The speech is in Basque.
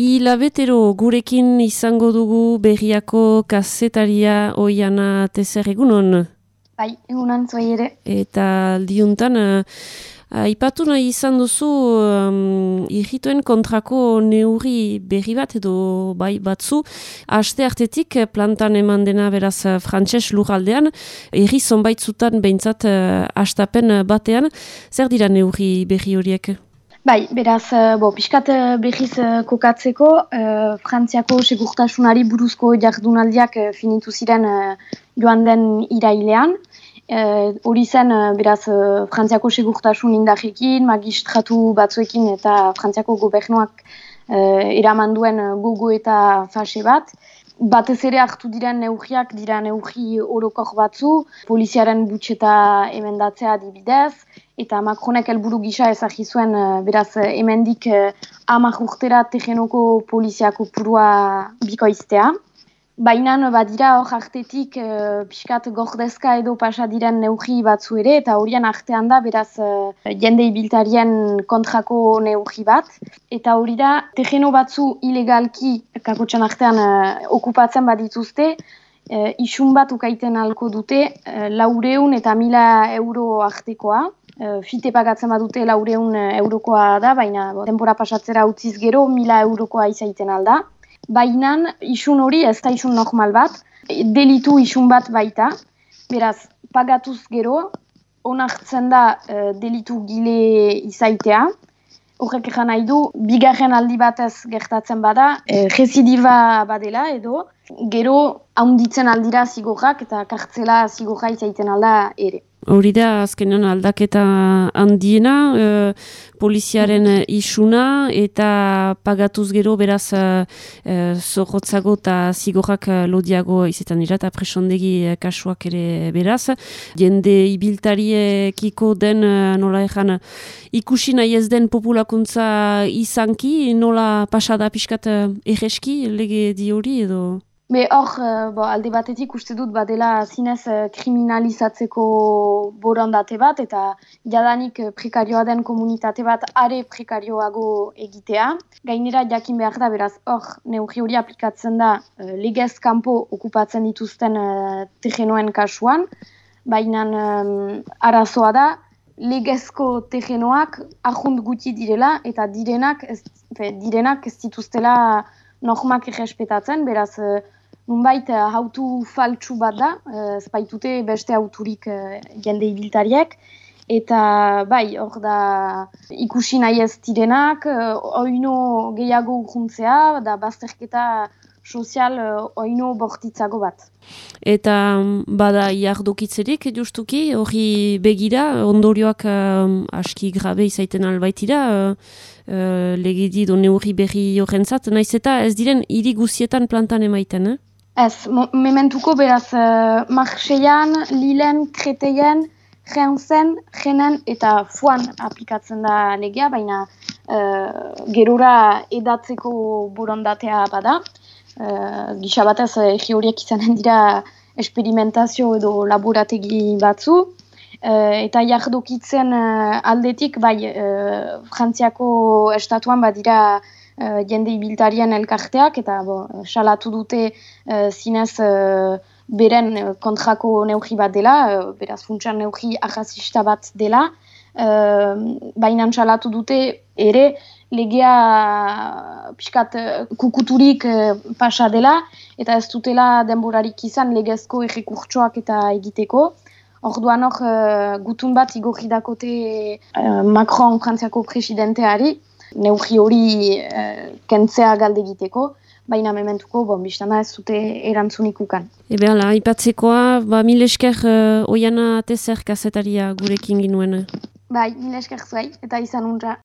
Ilabetero gurekin izango dugu berriako kazetaria oiana tezer egunon. Bai, egunan zuai ere. Eta diuntan, uh, aipatu nahi izan duzu um, irrituen kontrako neurri berri bat edo bai batzu. Aste hartetik plantan eman dena beraz frantses lugaldean, irri zonbait zutan behintzat uh, astapen batean. Zer dira neurri berri horiek? Bai, beraz, eh, bo, pixkat eh, behiz eh, kokatzeko, uh, Frantziako segurtasunari buruzko jardunaldiak finitu ziren joan den irailean. Hori zen, beraz, Frantziako segurtasun indajekin, magistratu batzuekin eta Frantziako gobernuak uh, eraman duen gogo eta fase bat batez ere hartu diren neugiak dira neugi orokor batzu, poliziaren butxeta emendatzea dibidez, eta Macronek helburu gisa ezagi zuen eh, beraz hemendik uh, amak urtera tegenoko poliziako purua bikoiztea. Baina badira hor artetik uh, pixkat gordezka edo pasa diren neugi batzu ere, eta horien artean da beraz uh, jende ibiltarien kontrako neugi bat. Eta hori da, tegeno batzu ilegalki kakotxan artean uh, okupatzen badituzte, uh, isun bat ukaiten alko dute uh, laureun eta mila euro artekoa. Uh, fite pagatzen badute laureun eurokoa da, baina bo, tempora pasatzera utziz gero mila eurokoa izaiten alda. Bainan isun hori ez da isun normal bat, delitu isun bat baita, beraz, pagatuz gero, onartzen da uh, delitu gile izaitea, horrek egan nahi du, bigarren aldi batez gertatzen bada, e, residiva badela edo, gero haunditzen aldira zigorrak eta kartzela zigorra izaiten alda ere. Hori da, azkenean aldaketa handiena, e, poliziaren isuna eta pagatuz gero beraz e, zorrotzago eta zigorrak lodiago izetan dira eta presondegi kasuak ere beraz. Jende ibiltariekiko den nola ezan ikusi nahi ez den populakuntza izanki, nola pasada pixkat egeski lege di hori edo? Be hor, uh, alde batetik uste dut badela zinez uh, kriminalizatzeko borondate bat eta jadanik uh, prekarioa den komunitate bat are prekarioago egitea. Gainera jakin behar da beraz hor neugi hori aplikatzen da legez kanpo okupatzen dituzten uh, terrenoen kasuan, baina um, arazoa da legezko terrenoak ahund guti direla eta direnak ez, fe, direnak ez dituztela normak irrespetatzen, beraz Nunbait, hautu faltsu bat da, uh, espaitute beste hauturik uh, jende ibiltariek, eta bai, hor da ikusi nahi ez direnak, oino gehiago urruntzea, da bazterketa sozial oino bortitzago bat. Eta mm, bada jardokitzerik justuki, hori begira, ondorioak aski grabe izaiten albaitira, uh, legedi do neurri berri horrentzat, naiz eta ez diren hiri guzietan plantan emaiten, eh? Ez, mementuko beraz, uh, Marseillan, Lilen, Kreteien, Genzen, Genen eta Fuan aplikatzen da legea, baina uh, gerora edatzeko borondatea bada. Uh, gisa batez, egi horiek izanen dira esperimentazio edo laborategi batzu. Uh, eta jardokitzen uh, aldetik, bai, uh, Frantziako estatuan badira uh, jende ibiltarien elkarteak, eta bo, salatu dute uh, zinez uh, beren kontrako neugi bat dela, beraz funtsan neugi ahazista bat dela, baina salatu dute ere legea pixkat kukuturik pasa dela, eta ez dutela denborarik izan legezko errekurtsoak eta egiteko. Orduan hor, gutun bat igorri dakote Macron frantziako presidenteari, neugi hori e, kentzea galde egiteko, baina mementuko, bon, biztana ez zute erantzunik ukan. Ebe ala, ipatzekoa, ba, mil esker uh, oiana tezer kazetaria gurekin ginuen. Bai, mil esker zuai, eta izan unra.